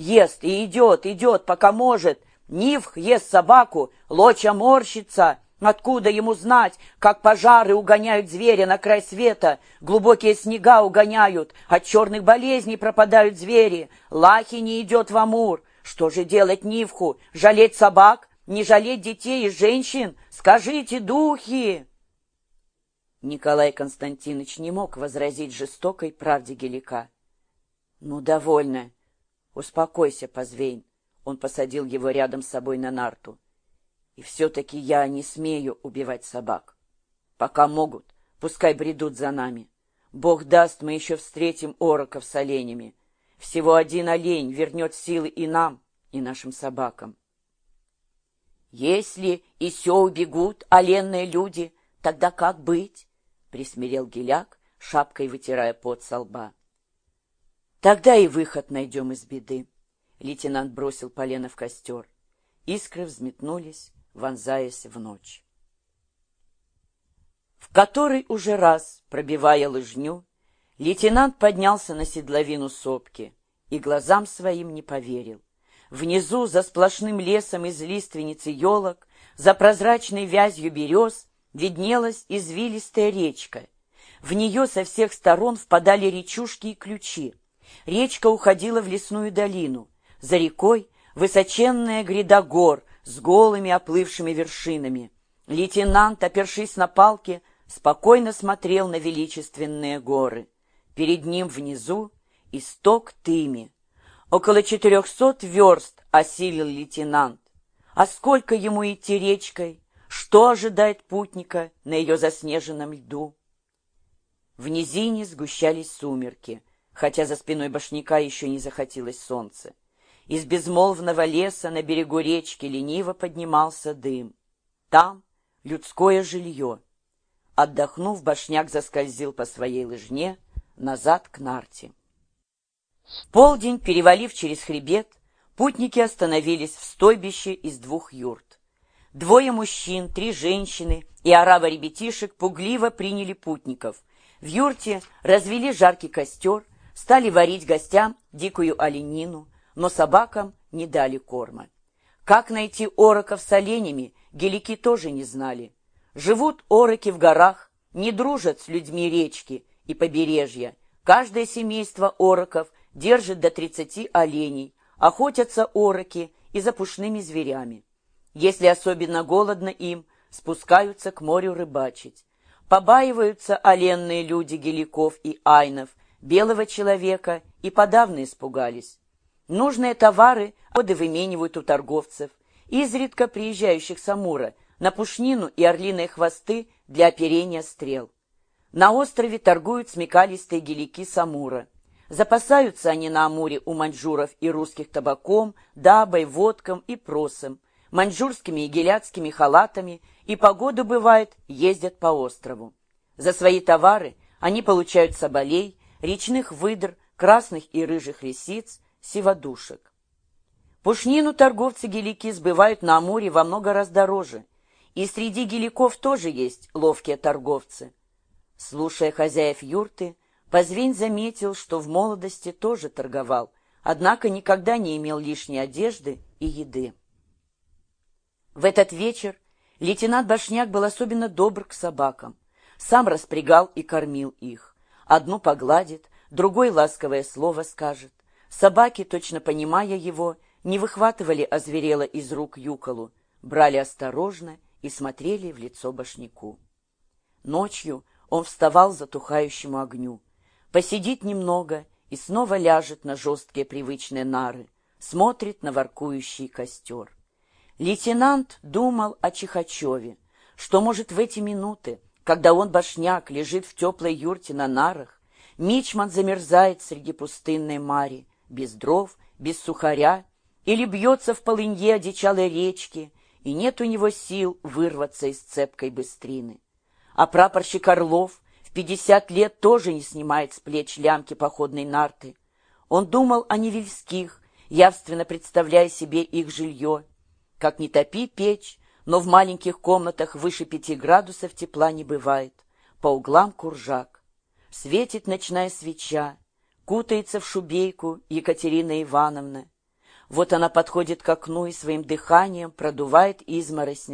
ест и идет, идет, пока может. Нивх ест собаку, лоча морщится. Откуда ему знать, как пожары угоняют зверя на край света, глубокие снега угоняют, от черных болезней пропадают звери, лахи не идет в Амур. Что же делать Нивху? Жалеть собак? Не жалеть детей и женщин? Скажите, духи!» Николай Константинович не мог возразить жестокой правде Гелика. «Ну, довольно. Успокойся, Позвейн». Он посадил его рядом с собой на нарту. «И все-таки я не смею убивать собак. Пока могут, пускай бредут за нами. Бог даст, мы еще встретим ороков с оленями. Всего один олень вернет силы и нам, и нашим собакам. Если и все убегут, оленные люди, тогда как быть? Присмирел Геляк, шапкой вытирая пот со лба. Тогда и выход найдем из беды. Лейтенант бросил полено в костер. Искры взметнулись, вонзаясь в ночь. В который уже раз, пробивая лыжню, лейтенант поднялся на седловину сопки и глазам своим не поверил. Внизу, за сплошным лесом из лиственницы елок, за прозрачной вязью берез, виднелась извилистая речка. В нее со всех сторон впадали речушки и ключи. Речка уходила в лесную долину. За рекой высоченная гряда гор с голыми оплывшими вершинами. Лейтенант, опершись на палке, спокойно смотрел на величественные горы. Перед ним внизу исток Тыми, Около четырехсот верст осилил лейтенант. А сколько ему идти речкой? Что ожидает путника на ее заснеженном льду? В низине сгущались сумерки, хотя за спиной башняка еще не захотелось солнце. Из безмолвного леса на берегу речки лениво поднимался дым. Там людское жилье. Отдохнув, башняк заскользил по своей лыжне назад к нарте полдень, перевалив через хребет, путники остановились в стойбище из двух юрт. Двое мужчин, три женщины и орава ребятишек пугливо приняли путников. В юрте развели жаркий костер, стали варить гостям дикую оленину, но собакам не дали корма. Как найти ороков с оленями, гелики тоже не знали. Живут ороки в горах, не дружат с людьми речки и побережья. Каждое семейство ороков держит до 30 оленей, охотятся ороки и за пушными зверями. Если особенно голодно им, спускаются к морю рыбачить. Побаиваются оленные люди геликов и айнов, белого человека и подавно испугались. Нужные товары годы выменивают у торговцев, изредка приезжающих с Амура, на пушнину и орлиные хвосты для оперения стрел. На острове торгуют смекалистые гелики Самура. Запасаются они на Амуре у маньчжуров и русских табаком, дабой, водком и просом, маньчжурскими и геляцкими халатами, и погоду, бывает, ездят по острову. За свои товары они получают соболей, речных выдр, красных и рыжих лисиц, сиводушек. Пушнину торговцы гелики сбывают на Амуре во много раз дороже, и среди геликов тоже есть ловкие торговцы. Слушая хозяев юрты, Позвень заметил, что в молодости тоже торговал, однако никогда не имел лишней одежды и еды. В этот вечер лейтенант Башняк был особенно добр к собакам. Сам распрягал и кормил их. Одну погладит, другой ласковое слово скажет. Собаки, точно понимая его, не выхватывали озверело из рук юколу, брали осторожно и смотрели в лицо башняку. Ночью он вставал затухающему огню посидит немного и снова ляжет на жесткие привычные нары, смотрит на воркующий костер. Лейтенант думал о Чихачеве, что, может, в эти минуты, когда он, башняк, лежит в теплой юрте на нарах, Мичман замерзает среди пустынной мари, без дров, без сухаря, или бьется в полынье одичалой речки, и нет у него сил вырваться из цепкой быстрины. А прапорщик Орлов в пятьдесят лет тоже не снимает с плеч лямки походной нарты. Он думал о невельских, явственно представляя себе их жилье. Как не топи печь, но в маленьких комнатах выше пяти градусов тепла не бывает. По углам куржак. Светит ночная свеча, кутается в шубейку Екатерина Ивановна. Вот она подходит к окну и своим дыханием продувает изморозь